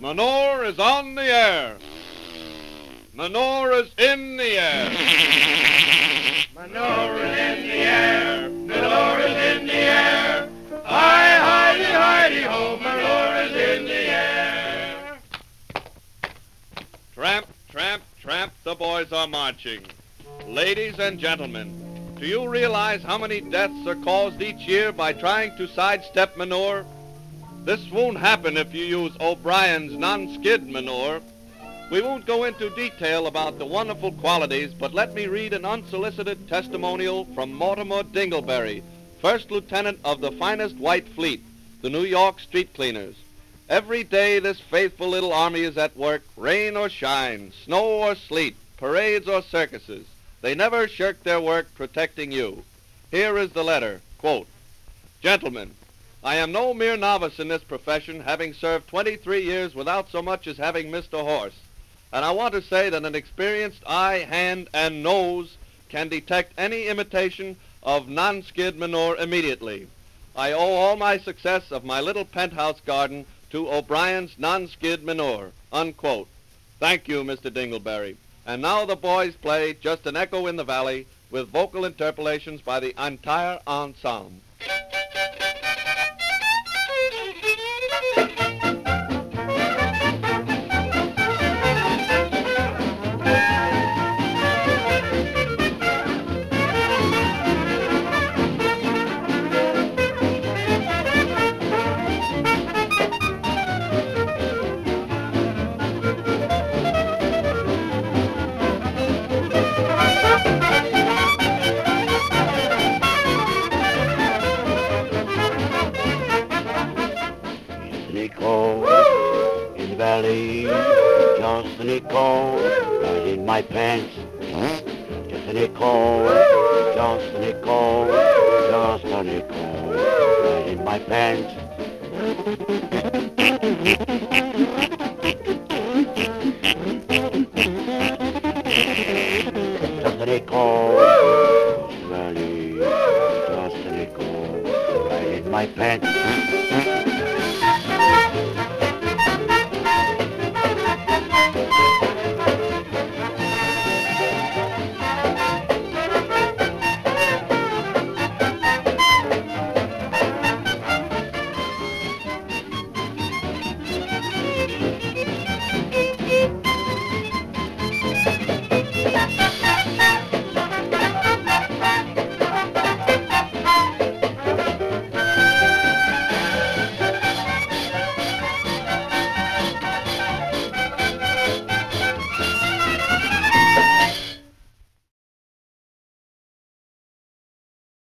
Manure is on the air. Manure is in the air. Manure is in the air. Manure is in the air. Hi, hi, hi, ho. Manure is in the air. Tramp, tramp, tramp, the boys are marching. Ladies and gentlemen, do you realize how many deaths are caused each year by trying to sidestep manure? This won't happen if you use O'Brien's non-skid manure. We won't go into detail about the wonderful qualities, but let me read an unsolicited testimonial from Mortimer Dingleberry, First Lieutenant of the finest white fleet, the New York street cleaners. Every day this faithful little army is at work, rain or shine, snow or sleet, parades or circuses. They never shirk their work protecting you. Here is the letter. Quote, Gentlemen, I am no mere novice in this profession, having served 23 years without so much as having missed a horse. And I want to say that an experienced eye, hand, and nose can detect any imitation of non-skid manure immediately. I owe all my success of my little penthouse garden to O'Brien's non-skid manure. Unquote. Thank you, Mr. Dingleberry. And now the boys play Just an Echo in the Valley with vocal interpolations by the entire ensemble. Valley, just an echo right in my pants. Just an echo, just an echo, just right in my pants. Just an just right in my pants.